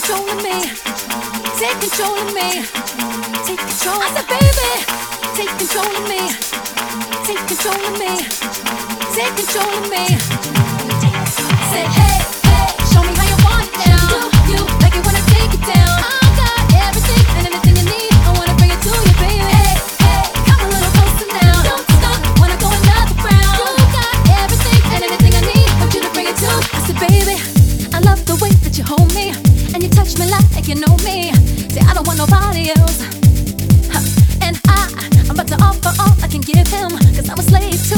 control of me. Take control of me. Take control. I said, baby, take control of me. Take control of me. Take control of me. Say, hey. See, I don't want nobody else. And I, I'm about to offer all I can give him, cause I'm a slave to